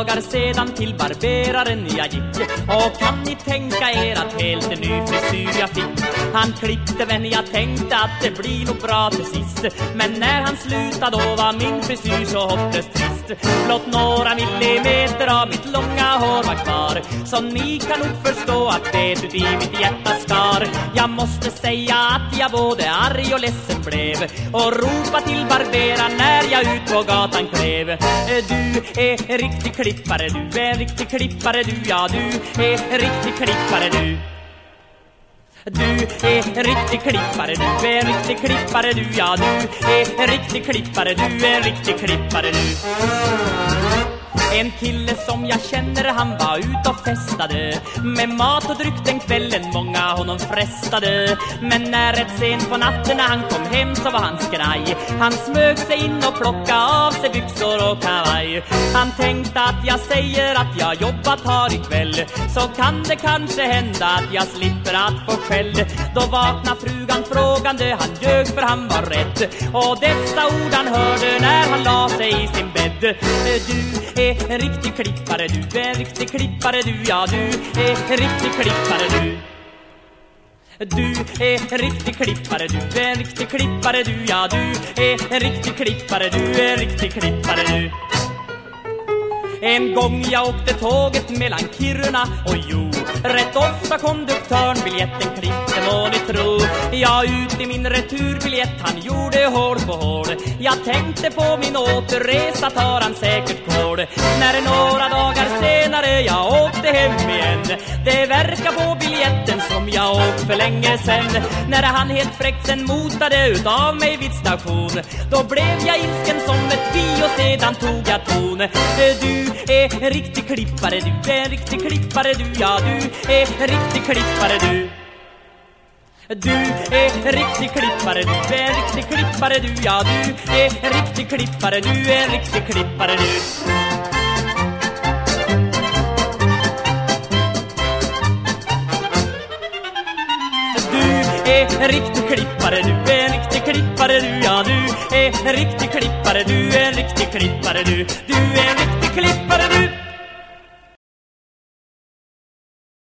dagar sedan till barberaren jag gick. Och kan ni tänka er att helt en ny frisyr jag fick? Han klippte men jag tänkte att det blir nog bra till sist. Men när han slutade då var min frisyr så hopplöst trist. Blott några millimeter av mitt långa hår var kvar. Så ni kan nog förstå att det uti mitt hjärta skar. Jag måste säga att jag både arg och ledsen blev. Och ropa till barberaren när jag ut på gatan klev. Eh, du är riktig klippare, du är riktig klippare du Ja, du är riktig klippare du. Du är riktig klippare, du är riktig klippare du Ja, du är riktig klippare, du är riktig klippare du en kille som jag känner han var ut och festade. Med mat och dryck den kvällen många honom frestade. Men när rätt sent på natten när han kom hem så var han skraj. Han smög sig in och plockade av sig byxor och kavaj. Han tänkte att jag säger att jag jobbat har ikväll. Så kan det kanske hända att jag slipper att få skäll. Då vaknar frugan frågande, han ljög för han var rädd. Och dessa ord han hörde när han la sig i sin bädd. Du är en riktig klippare du, är en riktig klippare du, ja du är en riktig klippare du. Du är en riktig klippare, du är en riktig klippare du, ja du är en riktig klippare, du är en riktig klippare du. En gång jag åkte tåget mellan Kiruna och Jord Rätt ofta konduktören biljetten klippte må ni tro. Jag ut i min returbiljett han gjorde hål på hål. Jag tänkte på min återresa tar han säkert kål När några dagar senare jag åkte hem igen. Det verkar på biljetten jag åkt för länge sen När han helt fräckt sen motade utav mig vid station Då blev jag ilsken som ett bi och sedan tog jag ton eh, Du är en riktig klippare, du är en riktig klippare du, ja du är en riktig klippare du. Du är en riktig klippare, du är en riktig klippare du, ja du är en riktig klippare, du är en riktig klippare du. Du är en riktig klippare, du är en riktig klippare du, ja du är en riktig klippare, du är en riktig klippare du, du är en riktig klippare du.